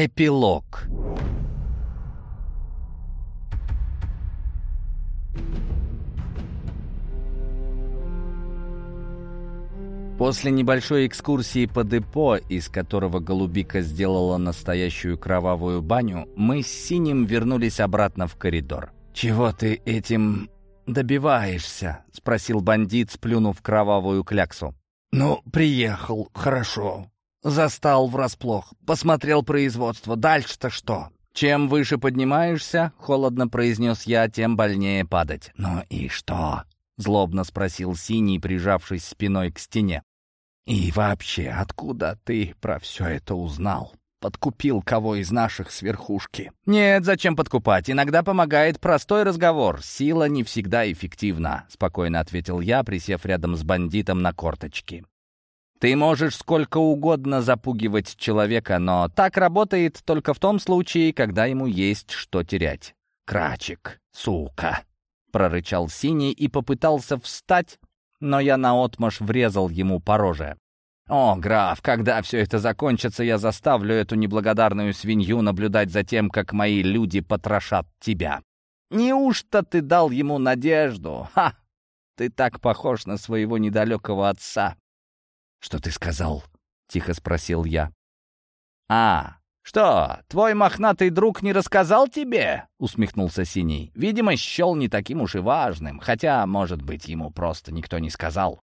Эпилог После небольшой экскурсии по депо, из которого Голубика сделала настоящую кровавую баню, мы с Синим вернулись обратно в коридор. «Чего ты этим добиваешься?» — спросил бандит, сплюнув кровавую кляксу. «Ну, приехал, хорошо. Застал врасплох. Посмотрел производство. Дальше-то что?» «Чем выше поднимаешься, — холодно произнес я, — тем больнее падать». «Ну и что?» — злобно спросил Синий, прижавшись спиной к стене. «И вообще, откуда ты про все это узнал? Подкупил кого из наших с верхушки?» «Нет, зачем подкупать? Иногда помогает простой разговор. Сила не всегда эффективна», — спокойно ответил я, присев рядом с бандитом на корточки. Ты можешь сколько угодно запугивать человека, но так работает только в том случае, когда ему есть что терять. «Крачик, сука!» — прорычал Синий и попытался встать, но я наотмашь врезал ему по роже. «О, граф, когда все это закончится, я заставлю эту неблагодарную свинью наблюдать за тем, как мои люди потрошат тебя. Неужто ты дал ему надежду? Ха! Ты так похож на своего недалекого отца!» «Что ты сказал?» — тихо спросил я. «А, что, твой мохнатый друг не рассказал тебе?» — усмехнулся Синий. «Видимо, счел не таким уж и важным, хотя, может быть, ему просто никто не сказал.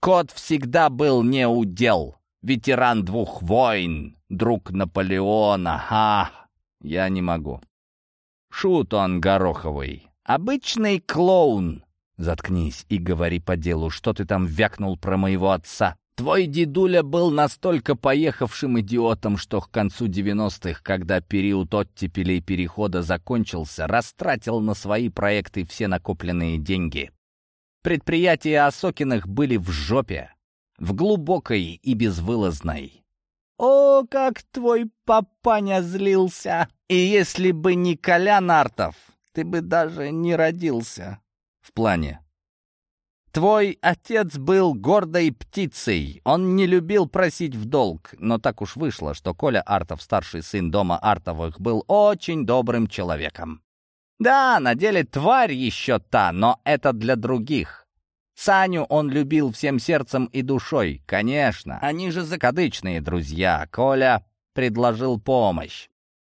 Кот всегда был не удел, ветеран двух войн, друг Наполеона, а я не могу. Шут он гороховый, обычный клоун». «Заткнись и говори по делу, что ты там вякнул про моего отца?» Твой дедуля был настолько поехавшим идиотом, что к концу 90-х, когда период оттепелей перехода закончился, растратил на свои проекты все накопленные деньги. Предприятия Осокиных были в жопе, в глубокой и безвылазной. «О, как твой папаня злился! И если бы не Колян Артов, ты бы даже не родился!» «В плане?» Твой отец был гордой птицей. Он не любил просить в долг, но так уж вышло, что Коля Артов, старший сын дома Артовых, был очень добрым человеком. Да, на деле тварь еще та, но это для других. Саню он любил всем сердцем и душой, конечно. Они же закадычные друзья. Коля предложил помощь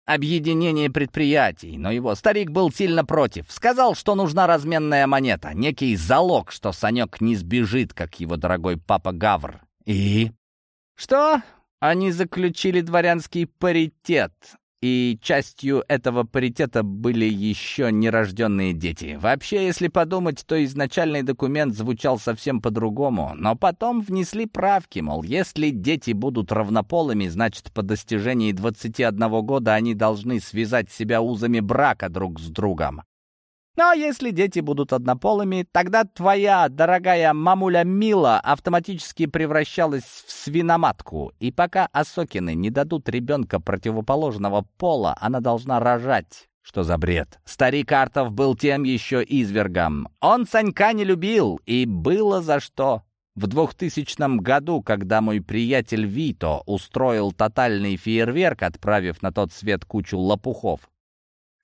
объединение предприятий, но его старик был сильно против. Сказал, что нужна разменная монета, некий залог, что Санек не сбежит, как его дорогой папа Гавр. И? Что? Они заключили дворянский паритет, и частью этого паритета были еще нерожденные дети. Вообще, если подумать, то изначальный документ звучал совсем по-другому, но потом внесли правки, мол, если дети будут равнополыми, значит, по достижении 21 года они должны связать себя узами брака друг с другом. Но если дети будут однополыми, тогда твоя дорогая мамуля Мила автоматически превращалась в свиноматку. И пока Осокины не дадут ребенка противоположного пола, она должна рожать. Что за бред? Старик Артов был тем еще извергом. Он Санька не любил, и было за что. В 2000 году, когда мой приятель Вито устроил тотальный фейерверк, отправив на тот свет кучу лопухов,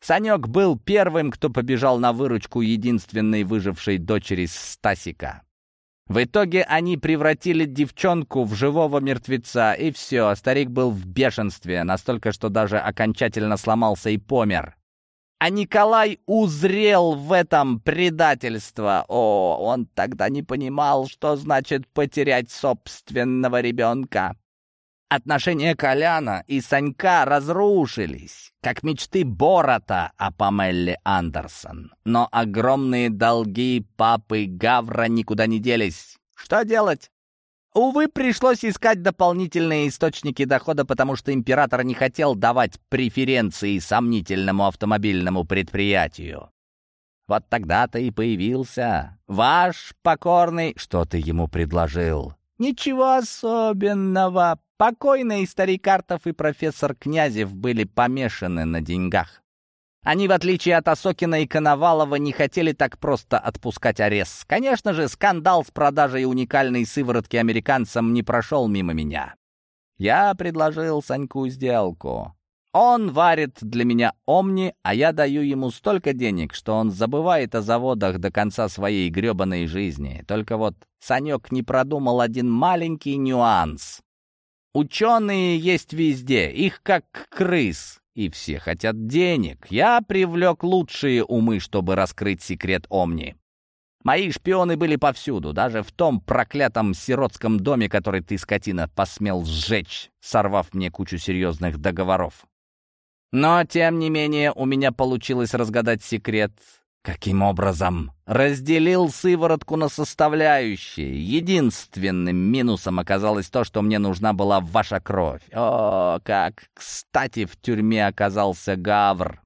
Санек был первым, кто побежал на выручку единственной выжившей дочери Стасика. В итоге они превратили девчонку в живого мертвеца, и все, старик был в бешенстве, настолько, что даже окончательно сломался и помер. А Николай узрел в этом предательство. О, он тогда не понимал, что значит потерять собственного ребенка. Отношения Коляна и Санька разрушились, как мечты Борота о Памелле Андерсон. Но огромные долги папы Гавра никуда не делись. Что делать? Увы, пришлось искать дополнительные источники дохода, потому что император не хотел давать преференции сомнительному автомобильному предприятию. Вот тогда-то и появился ваш покорный... Что ты ему предложил? Ничего особенного. Покойный старик Артов и профессор Князев были помешаны на деньгах. Они, в отличие от Осокина и Коновалова, не хотели так просто отпускать арест. Конечно же, скандал с продажей уникальной сыворотки американцам не прошел мимо меня. Я предложил Саньку сделку. Он варит для меня омни, а я даю ему столько денег, что он забывает о заводах до конца своей гребаной жизни. Только вот Санек не продумал один маленький нюанс. Ученые есть везде, их как крыс, и все хотят денег. Я привлек лучшие умы, чтобы раскрыть секрет Омни. Мои шпионы были повсюду, даже в том проклятом сиротском доме, который ты, скотина, посмел сжечь, сорвав мне кучу серьезных договоров. Но, тем не менее, у меня получилось разгадать секрет. Каким образом? Разделил сыворотку на составляющие. Единственным минусом оказалось то, что мне нужна была ваша кровь. О, как кстати в тюрьме оказался Гавр.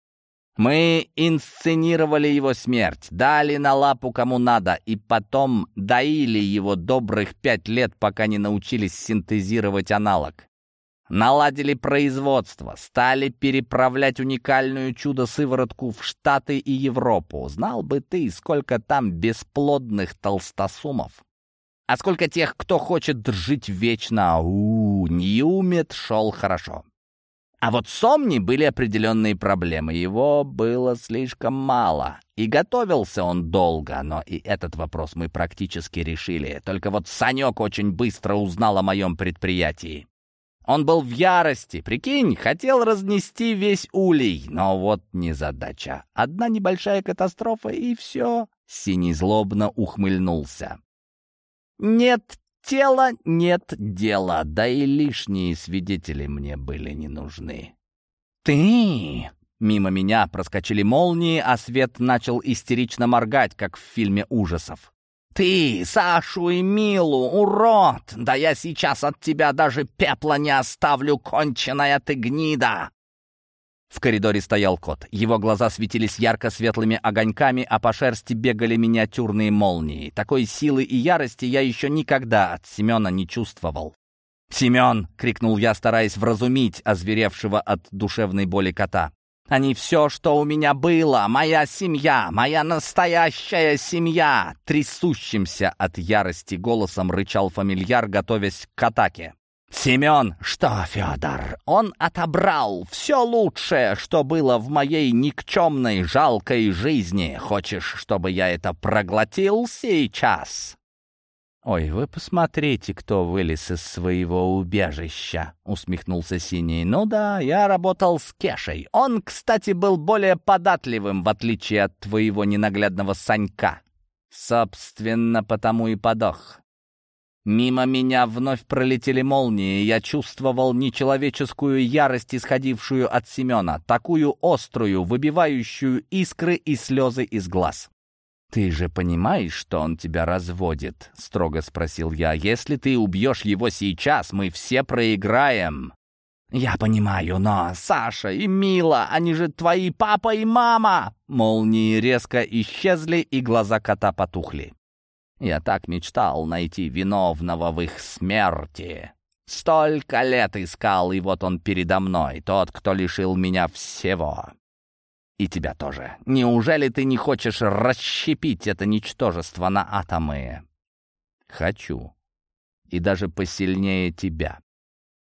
Мы инсценировали его смерть, дали на лапу кому надо, и потом доили его добрых пять лет, пока не научились синтезировать аналог. Наладили производство, стали переправлять уникальную чудо-сыворотку в Штаты и Европу. Знал бы ты, сколько там бесплодных толстосумов. А сколько тех, кто хочет жить вечно. У, Ньюмет шел хорошо. А вот с были определенные проблемы. Его было слишком мало. И готовился он долго, но и этот вопрос мы практически решили. Только вот Санек очень быстро узнал о моем предприятии. Он был в ярости, прикинь, хотел разнести весь улей. Но вот незадача. Одна небольшая катастрофа, и все. Синий злобно ухмыльнулся. Нет тела, нет дела, да и лишние свидетели мне были не нужны. Ты... Мимо меня проскочили молнии, а свет начал истерично моргать, как в фильме ужасов. «Ты, Сашу и Милу, урод! Да я сейчас от тебя даже пепла не оставлю, конченая ты гнида!» В коридоре стоял кот. Его глаза светились ярко-светлыми огоньками, а по шерсти бегали миниатюрные молнии. Такой силы и ярости я еще никогда от Семена не чувствовал. «Семен!» — крикнул я, стараясь вразумить озверевшего от душевной боли кота. Они все, что у меня было, моя семья, моя настоящая семья!» Трясущимся от ярости голосом рычал фамильяр, готовясь к атаке. «Семен, что, Федор, он отобрал все лучшее, что было в моей никчемной, жалкой жизни. Хочешь, чтобы я это проглотил сейчас?» «Ой, вы посмотрите, кто вылез из своего убежища!» — усмехнулся Синий. «Ну да, я работал с Кешей. Он, кстати, был более податливым, в отличие от твоего ненаглядного Санька. Собственно, потому и подох. Мимо меня вновь пролетели молнии, я чувствовал нечеловеческую ярость, исходившую от Семена, такую острую, выбивающую искры и слезы из глаз. «Ты же понимаешь, что он тебя разводит?» — строго спросил я. «Если ты убьешь его сейчас, мы все проиграем». «Я понимаю, но Саша и Мила, они же твои папа и мама!» Молнии резко исчезли, и глаза кота потухли. Я так мечтал найти виновного в их смерти. Столько лет искал, и вот он передо мной, тот, кто лишил меня всего. И тебя тоже. Неужели ты не хочешь расщепить это ничтожество на атомы? Хочу. И даже посильнее тебя.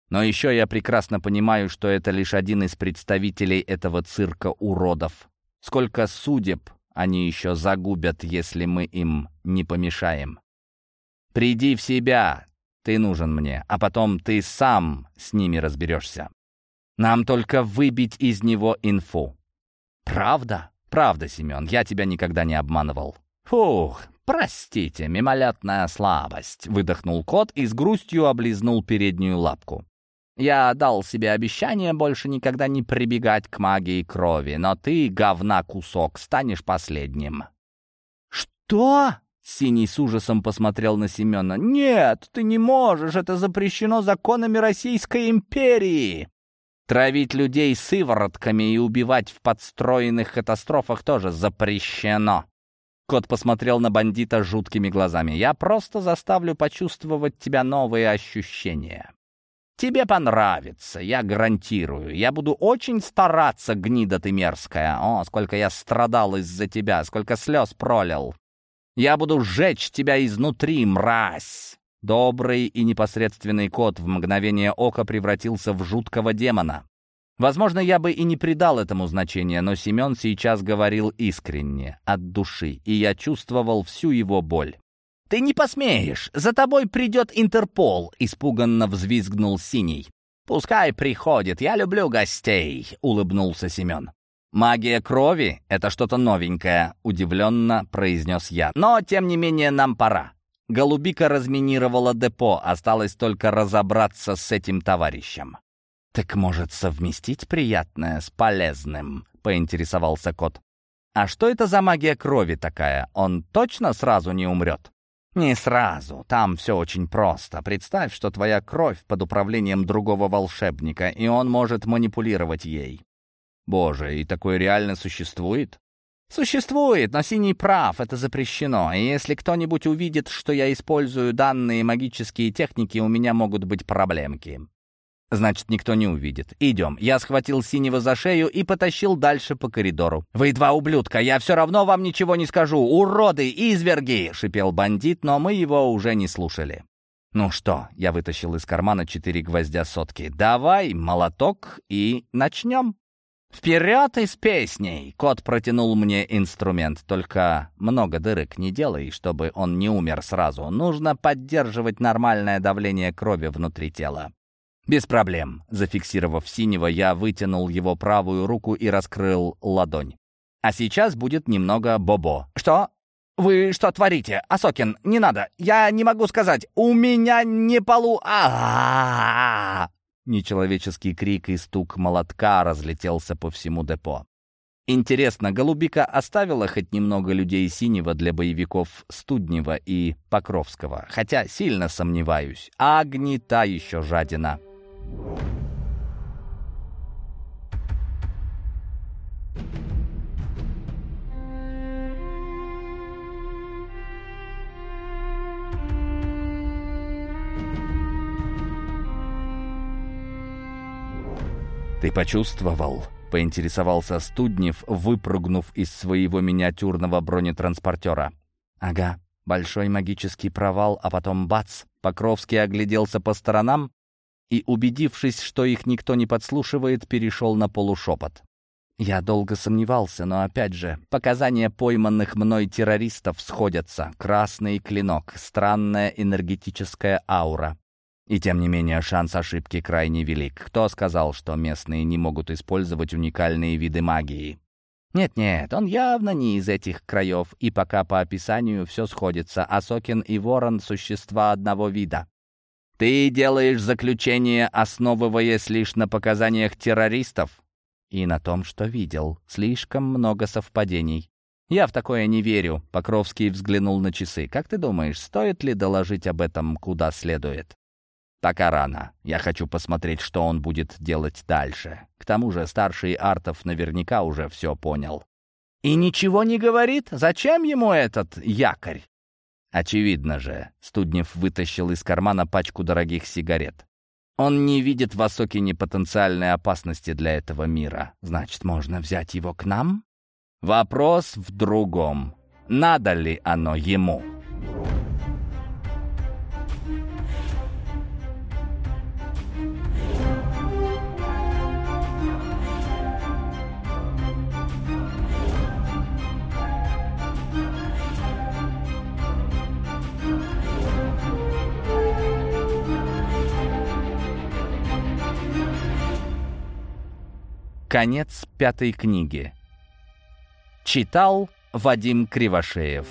Но еще я прекрасно понимаю, что это лишь один из представителей этого цирка уродов. Сколько судеб они еще загубят, если мы им не помешаем. Приди в себя, ты нужен мне, а потом ты сам с ними разберешься. Нам только выбить из него инфу. «Правда? Правда, Семен, я тебя никогда не обманывал». «Фух, простите, мимолетная слабость», — выдохнул кот и с грустью облизнул переднюю лапку. «Я дал себе обещание больше никогда не прибегать к магии крови, но ты, говна кусок, станешь последним». «Что?» — Синий с ужасом посмотрел на Семена. «Нет, ты не можешь, это запрещено законами Российской империи!» Травить людей сыворотками и убивать в подстроенных катастрофах тоже запрещено. Кот посмотрел на бандита жуткими глазами. «Я просто заставлю почувствовать тебя новые ощущения. Тебе понравится, я гарантирую. Я буду очень стараться, гнида ты мерзкая. О, сколько я страдал из-за тебя, сколько слез пролил. Я буду сжечь тебя изнутри, мразь!» Добрый и непосредственный кот в мгновение ока превратился в жуткого демона. Возможно, я бы и не придал этому значения, но Семен сейчас говорил искренне, от души, и я чувствовал всю его боль. «Ты не посмеешь! За тобой придет Интерпол!» — испуганно взвизгнул Синий. «Пускай приходит, я люблю гостей!» — улыбнулся Семен. «Магия крови — это что-то новенькое», — удивленно произнес я. «Но, тем не менее, нам пора. Голубика разминировала депо, осталось только разобраться с этим товарищем». «Так может совместить приятное с полезным?» — поинтересовался кот. «А что это за магия крови такая? Он точно сразу не умрет?» «Не сразу. Там все очень просто. Представь, что твоя кровь под управлением другого волшебника, и он может манипулировать ей». «Боже, и такое реально существует?» «Существует, но синий прав, это запрещено. И если кто-нибудь увидит, что я использую данные магические техники, у меня могут быть проблемки». Значит, никто не увидит. Идем. Я схватил синего за шею и потащил дальше по коридору. «Вы два ублюдка, я все равно вам ничего не скажу! Уроды, изверги!» — шипел бандит, но мы его уже не слушали. «Ну что?» — я вытащил из кармана четыре гвоздя сотки. «Давай, молоток, и начнем!» «Вперед и с песней!» — кот протянул мне инструмент. «Только много дырок не делай, чтобы он не умер сразу. Нужно поддерживать нормальное давление крови внутри тела». «Без проблем». Зафиксировав синего, я вытянул его правую руку и раскрыл ладонь. «А сейчас будет немного бобо». «Что? Вы что творите? Асокин, не надо. Я не могу сказать. У меня не полу... а, Нечеловеческий крик и стук молотка разлетелся по всему депо. Интересно, Голубика оставила хоть немного людей синего для боевиков Студнева и Покровского? Хотя сильно сомневаюсь. Агни та еще жадина. «Ты почувствовал?» — поинтересовался Студнев, выпрыгнув из своего миниатюрного бронетранспортера. «Ага, большой магический провал, а потом бац!» Покровский огляделся по сторонам и, убедившись, что их никто не подслушивает, перешел на полушепот. Я долго сомневался, но опять же, показания пойманных мной террористов сходятся. Красный клинок, странная энергетическая аура. И тем не менее шанс ошибки крайне велик. Кто сказал, что местные не могут использовать уникальные виды магии? Нет-нет, он явно не из этих краев, и пока по описанию все сходится, а Сокин и Ворон — существа одного вида. Ты делаешь заключение, основываясь лишь на показаниях террористов и на том, что видел. Слишком много совпадений. Я в такое не верю. Покровский взглянул на часы. Как ты думаешь, стоит ли доложить об этом куда следует? Пока рано. Я хочу посмотреть, что он будет делать дальше. К тому же старший Артов наверняка уже все понял. И ничего не говорит? Зачем ему этот якорь? Очевидно же, Студнев вытащил из кармана пачку дорогих сигарет. Он не видит в Осокине потенциальной опасности для этого мира. Значит, можно взять его к нам? Вопрос в другом. Надо ли оно ему? Конец пятой книги. Читал Вадим Кривошеев.